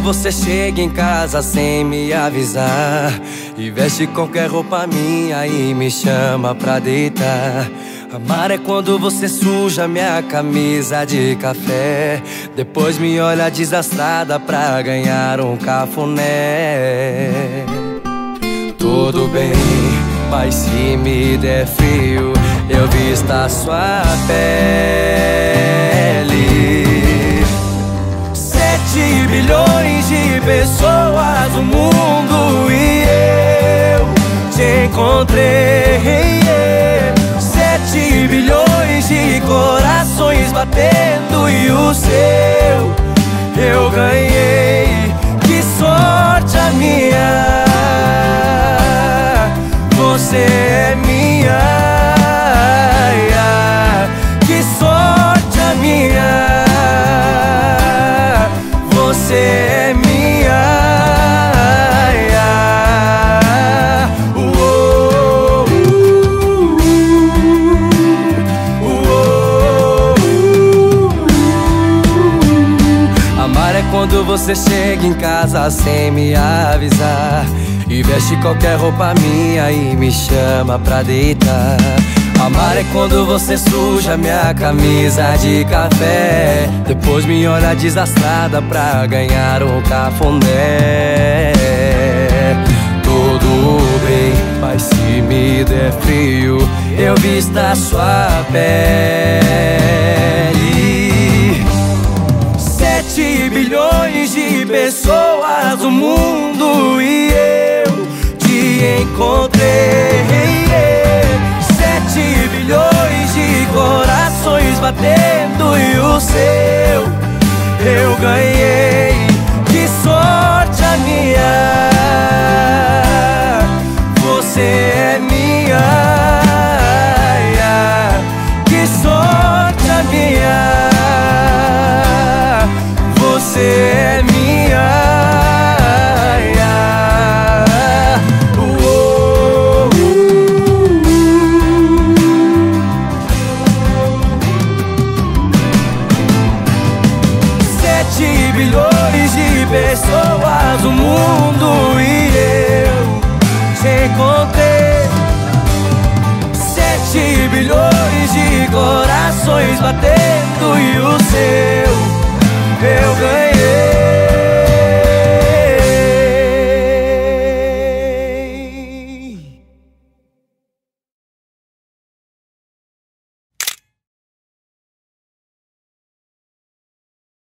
você chega em casa sem me avisar E veste qualquer roupa minha e me chama pra deitar. Amar é quando você suja minha camisa de café Depois me olha desastrada pra ganhar um cafuné. Tudo bem, mas se me der frio Eu visto a sua pele. Sete bilhões de pessoas no mundo E eu te encontrei bilhões de corações batendo e o seu eu ganhei. Que sorte quando você chega em casa sem me avisar. E veste qualquer roupa minha e me chama pra deitar. Amar é quando você suja minha camisa de café. Depois me olha desastrada pra ganhar um cafuné. Tudo bem, mas se me der frio Eu visto a sua pele bilhões de pessoas no mundo e eu te encontrei. bilhões de pessoas o mundo e eu te encontrei. Sete bilhões de corações batendo e o seu eu ganhei.